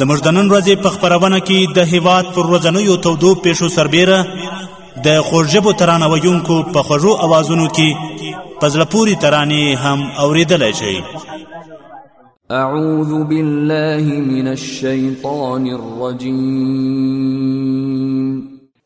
زموږ د نن ورځې په خبرونه کې د هیواد پر ورځنیو تودو پیښو سربیره د خوږژبو ترانه ویونکو په خوږو اوازونو کې په زړه پورې ترانې هم اوریدلی شئ اعوذ بالله من الشیطان الرجیم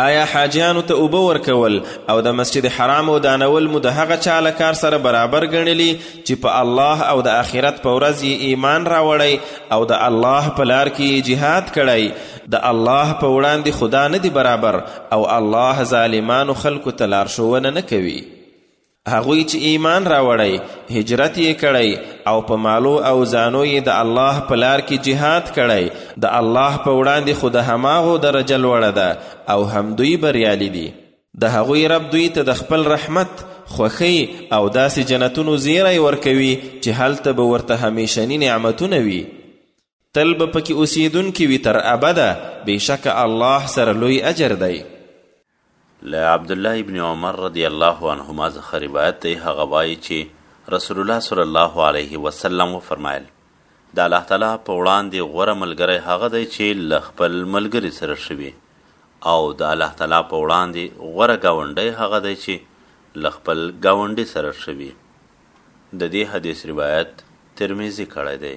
آیا حاجیانو ته اوبه ورکول او د مسجد حرام ودانول مو د هغه چا له کار سره برابر ګڼلی چې په الله او د آخرت په ورځ یې ایمان راوړی او د الله په لار کې یې جهاد کړی د الله په وړاندې خدا نه دی برابر او الله ظالمانو خلکو ته لارښوونه نه کوي هغوی چې ایمان راوړی هجرت یې کړی او په مالو او ځانو یې د الله په لار کې جهاد کړی د الله په وړاندې خو د هماغو درجه لوړه ده او همدوی بریالي دي د هغوی رب دوی ته د خپل رحمت خوښۍ او داسې جنتونو زیری ورکوي چې هلته به ورته همیشني نعمتونه وي تل به پکې اوسېدونکي وي تر ابده بېشکه الله سره لوی اجر دی له عبدالله ابن عمر رضی الله عنهما څخه روایت دی هغه وایي چې رسول الله صلی الله علیه وسلم وفرمایل د الله تعالی په وړاندې غوره ملګری هغه دی چې له خپل ملګري سره شوي او د الله تعالی په وړاندې غوره گاونډی هغه دی چې له خپل گاونډي سره شوي د دې حدیث روایت ترمذي کړی دی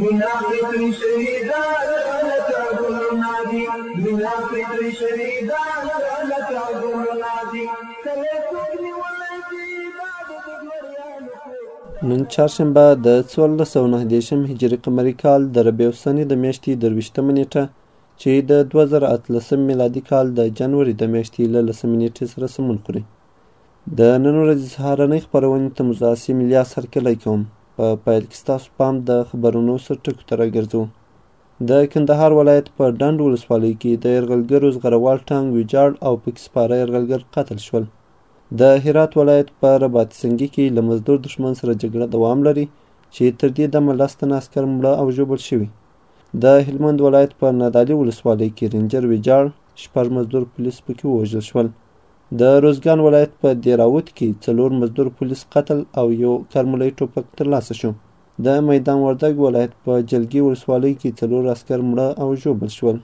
مينا فطري شهيدان لکه ګلونه دي مينا فطري شهيدان لکه ګلونه دي کله څوک نيولی دي دا د دګمريانو کور نن چهارشنبه د څوارلس سوه نهه دېرشم هجري قمري کال د ربیع الثاني د میاشتې درویشتمه نېټه چې د دوه زره اتلسم میلادي کال د جنوري د میاشتې له لسمې نېټې سره سمون خوري د نن ورځې سهارنۍ خپرونې ته مو زاسې ملي اثر کلی کوم په پیل کې ستاسو پام د خبرونو سر ټکو ته راګرځو د کندهار ولایت په ډنډ ولسوالۍ کې د یرغلګرو زغروال ټانګ ویجاړ او پکې سپاره یرغلګر قتل شول د هرات ولایت په رباط سنګي کې له مزدور دښمن سره جګړه دوام لري چې تر دې دمه لس تنه عسکر مړه او ژوبل شوي د هلمند ولایت په نادعلي ولسوالۍ کې رینجر ویجاړ شپږ مزدور پولیس پکې ووژل شول د روزګان ولایت په دیراوت کې څلور مزدور پولیس قتل او یو کرملی ټوپک ترلاسه شو د میدان وردګ ولایت په جلګي ولسوالۍ کې څلور عسکر مړه او ژوبل شول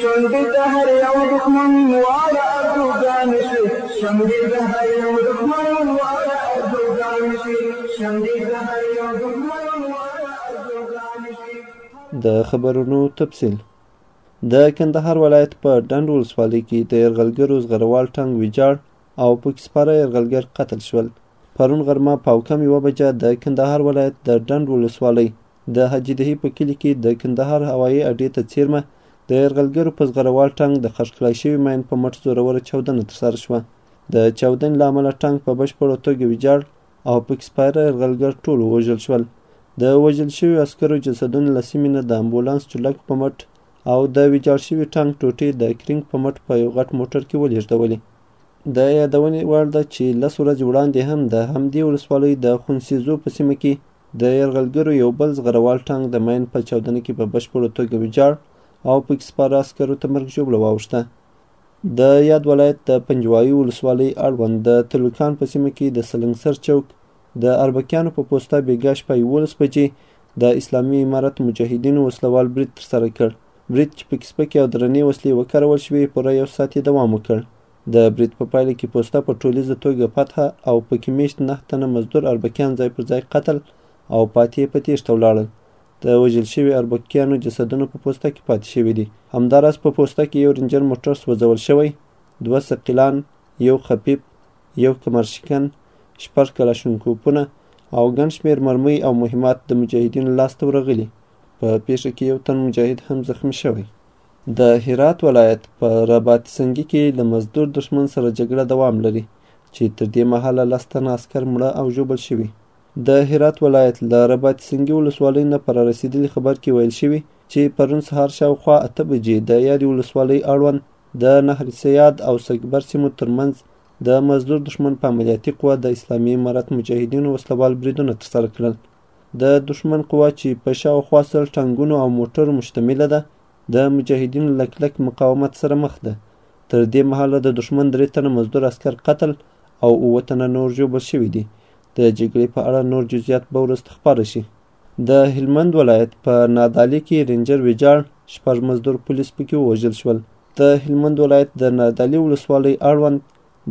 شونډې د هر یو دښمن واړه اردوګان شي شمډی د هر یو دښمن واړه ارزوګان شي شمډی د هر یو دښمن واړه ارزوګان شي د خبرونو تفصیل د کندهار ولایت په ډنډ ولسوالۍ کې د یرغلګرو زغروال ټانګ ویجاړ او پکې سپاره یرغلګر قتل شول پرون غرمه پاوکم یوه بجه د کندهار ولایت د ډنډ ولسوالۍ د حاجي دهي په کلي کې د کندهار هوایي اډې ته څیرمه د یرغلګرو په زغروال ټانک د خښ کړای شوي ماین په مټ زوروره چاودنه ترسره شوه. د چاودنې له امله ټانک په بشپړه توګه ویجاړ او پکې سپاره یرغلګر ټول ووژل شول. د وژل شویو عسکرو جسدونه له سیمې نه د امبولانس چورلکو په مټ او د ویجاړ شوي ټانک ټوټې د کرینګ په مټ په یو غټ موټر کې ولېږدولې د یادونې وړ ده چې لس ورځې وړاندې هم د همدې ولسوالۍ د خونسیزو په سیمه کې د یرغلګرو یو بل زغروال ټانک د مین په چاودنه کې په بشپړه توګه ویجاړ او پکې سپاره عسکرو ته مرګ ژوبله واوښته د یاد ولایت د پنجوایي ولسوالۍ اړوند د تلوکان په سیمه کې د سلنګسر چوک د اربکیانو په پوسته بېګا شپه یولس بجې د اسلامي امارت مجاهدینو وسلوال برید ترسره کړ برید چې پکې سپکې او درنې وسلې وکارول شوې پوره یو ساعت یې دوام وکړ د برید په پایله کې پوسته په ټولیزه توګه فتحه او پکې میشت نه تنه مزدور اربکیان ځای پر ځای قتل او پاتې په تیښته ولاړل د وژل شوي اربکیانو جسدونه په پوسته کې پاتې شوي دي همداراز په پوسته کې یو رنجر موټر سوځول شوی دوه سقیلان یو خفیف یو کمرشکن شپږ کلاشونکوپونه او ګڼ شمېر مرمۍ او مهمات د مجاهدینو لاسته ورغلي په پیښه کې یو تن مجاهد هم زخمی شوی د هرات ولایت په رباط سنګي کې له مزدور دښمن سره جګړه دوام لري چې تر دې مهاله لس تنه عسکر مړه او ژوبل شوي د هرات ولایت له رباط سنګي ولسوالۍ نه پر رسیدلي خبر کې ویل شوي چې پرون سهار شاوخوا اته بجې د یادې ولسوالۍ اړوند د نهر سیاد او سګبر سیمو ترمنځ د مزدور دښمن په عملیاتي قوه د اسلامي امارت مجاهدینو وسلوال بریدونه ترسره کړل د دښمن قوا چې په شاوخوا سل ټانګونو او موټرو مشتمله ده د مجاهدینو له کلک مقاومت سره مخ ده تر دې مهاله د دښمن درې تنه مزدور عسکر قتل او اووه تنه نور ژوبل شوي دي د جګړې په اړه نور جزئیات به وروسته خپاره شي د هلمند ولایت په نادعلي کې رینجر ویجاړ شپږ مزدور پولیس پکې ووژل شول د هلمند ولایت د نادعلي ولسوالۍ اړوند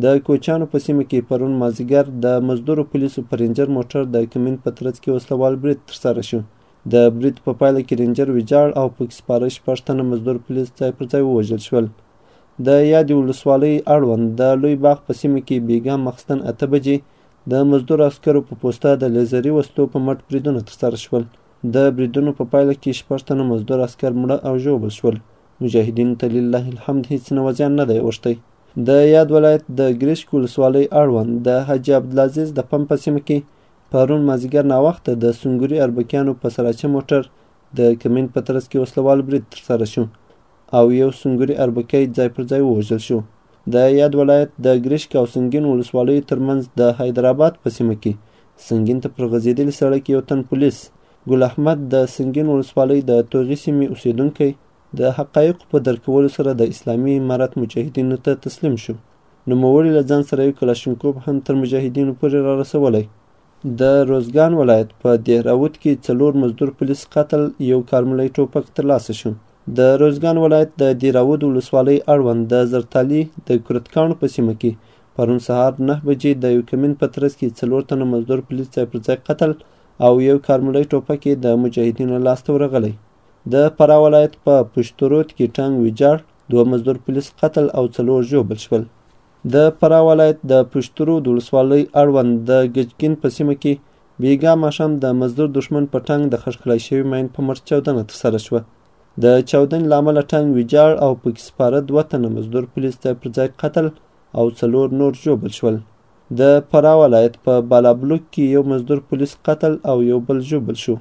د کوچیانو په سیمه کې پرون مازیګر د مزدورو پولیسو پر رینجر موټر د کمین په ترڅ کې وسلوال برید ترسره شو د برید په پایله کې رینجر ویجاړ او پکې سپاره شپږ تنه مزدور پولیس ځای پر ځای ووژل شول د یادې ولسوالۍ اړوند د لوی باغ په سیمه کې بیګا مخستن اته بجې د مزدور عسکرو په پوسته د لیزري وسلو په مټ بریدونه ترسره شول د بریدونو په پایله کې شپږ تنه مزدور عسکر مړه او ژوبل شول مجاهدینو ته لله الحمد هیڅ نوع زیان نه دی اوښتی. د یاد ولایت د ګرشک ولسوالۍ اړوند د حاجي عبدالعزیز د پمپ په سیمه کې پرون مازیګر ناوخته د سنګوري اربکیانو په سراچه موټر د کمین په ترڅ کې وسلوال برید ترسره شو او یو سنګوري اربکی ځای پر ځای ووژل شو. د یاد ولایت د ګرشک او سنګین ولسوالیو ترمنځ د حیدرآباد په سیمه کې سنګین ته پر غځېدلي سړک یو تن پولیس ګل احمد د سنګین ولسوالۍ د توغي سیمې اوسېدونکی د حقایقو په درک کولو سره د اسلامي امارت مجاهدینو ته تسلیم شو. نوموړي له ځان سره یو کلاشینکوب هم تر مجاهدینو پورې را رسولی. د روزګان ولایت په دهراوت کې څلور مزدور پولیس قتل یو کارملی ټوپک ترلاسه شو د روزګان ولایت د دیراود ولسوالۍ اړوند د زرتالي د کرتکاڼو په سیمه کې پرون سهار نه بجې د یو کمین په ترڅ کې څلور تنه مزدور پولیس ځای پر ځای قتل او یو کارمړی ټوپک یې د مجاهدینو لاسته ورغلی د فراه ولایت په پشترود کې ټانګ ویجاړ دوه مزدور پولیس قتل او څلور ژوبل شول د فراه ولایت د پشترود ولسوالۍ اړوند د ګجګین په سیمه کې بیګا ماښام د مزدور دښمن په ټانګ د خښکړای شوي ماین په مټ چاودنه ترسره شوه د چاودنې له امله ټانګ ویجاړ او پکې سپاره دوه تنه مزدور پولیس ځای پر ځای قتل او څلور نور ژوبل شول د فراه ولایت په بالابلوک کې یو مزدور پولیس قتل او یو بل ژوبل شو.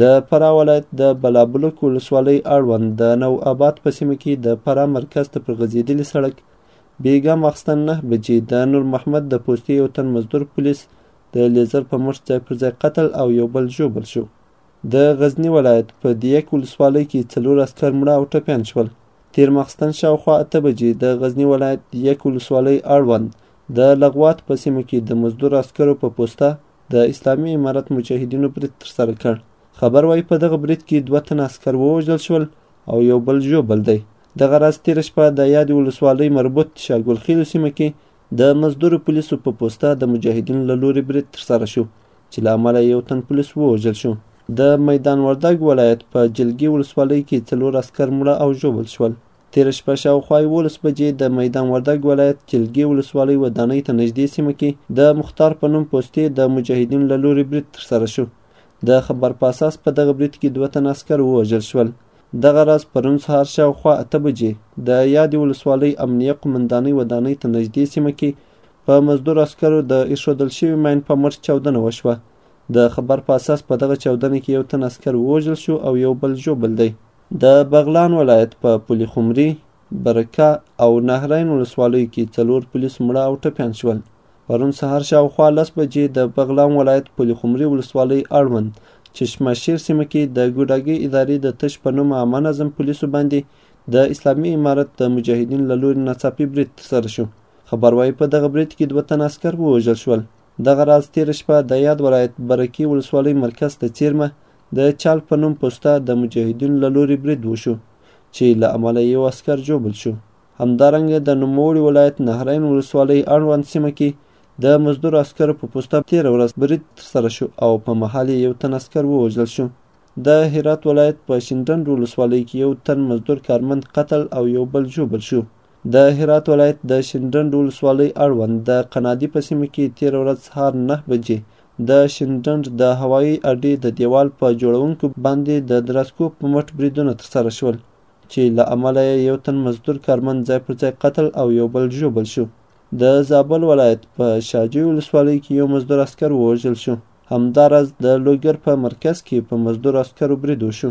د فراه ولایت د بالابلوک ولسوالۍ اړوند د نو آباد په سیمه کې د فراه مرکز ته پر غځېدلي سړک بیګا ماخستن نه بجې د نور محمد د پوستې یو تن مزدور پولیس د لیزر په مټ ځای پر ځای قتل او یو بل ژوبل شو د غزنی ولایت په دیک ولسوالۍ کې څلور عسکر مړه او ټپیان شول تیر ماخستن شاوخوا اته بجې د غزنی ولایت دیک ولسوالۍ اړوند د لغوات په سیمه کې د مزدور عسکرو په پوسته د اسلامي امارت مجاهدینو برید ترسره کړ خبر وايي په دغه برید کې دوه تنه عسکر ووژل شول او یو بل ژوبل دی دغه راز تېره شپه د یادې ولسوالۍ مربوط شاګلخیلو سیمه کې د مزدورو پولیسو په پوسته د مجاهدینو له لوري برید ترسره شو چې له امله یو تن پولیس ووژل شو د میدان وردګ ولایت په جلګي ولسوالۍ کې څلور عسکر مړه او ژوبل شول تېره شپه شاوخوا یولس بجې د میدان وردګ ولایت جلګې ولسوالۍ ودانۍ ته نږدې سیمه کې د مختار په نوم پوستې د مجاهدینو له لورې برید ترسره شو. د خبر په اساس په دغه برید کې دوه تنه عسکر ووژل شول. دغه راز پرون سهار شاوخوا اته بجې د یادې ولسوالۍ امنیه قومندانۍ ودانۍ ته نږدې سیمه کې په مزدور عسکرو د ایښودل شوي ماین په مټ چاودنه وشوه. د خبر په اساس په دغه چاودنه کې یو تن عسکر ووژل شو او یو بل ژوبل دی. د بغلان ولایت په پلي خمري، برکه او نهرین ولسوالیو کې څلور پولیس مړه او ټپیان شول. پرون سهار شاوخوا لس بجې د بغلان ولایت پلي خمري ولسوالۍ اړوند چشمه شیر سیمه کې د ګوډاګۍ ادارې د تش په نوم عامه نظم پولیسو باندې د اسلامي امارت د مجاهدین له لوري ناڅاپي برید ترسره شو. خبر وايي په دغه برید کې دوه تنه عسکر ووژل شول. دغه راز تېره شپه د یاد ولایت برکې ولسوالۍ مرکز ته څېرمه د چال په نوم پوسته د مجاهدینو له لوري برید وشو چې له امله یو عسکر ژوبل شو. همدارنګه د نوموړي ولایت نهرین ولسوالۍ اړوند سیمه کې د مزدور عسکرو په پوسته تېره ورځ برید ترسره شو او په محل یې یو تن عسکر ووژل شو. د هرات ولایت په شینډنډ ولسوالۍ کې یو تن مزدور کارمند قتل او یو بل ژوبل شو. د هرات ولایت د شینډنډ ولسوالۍ اړوند د قنادي په سیمه کې تېره ورځ سهار نه بجې د شینډنډ د هوایي اډې د دیوال په جوړونکو باندې د درسکو په مټ بریدونه ترسره شول چې له امله یې یو تن مزدور کارمن ځای پر ځای قتل او یو بل ژوبل شو د زابل ولایت په شاجوی ولسوالۍ کې یو مزدور عسکر ووژل شو همداراز د لوګر په مرکز کې په مزدور عسکرو برید وشو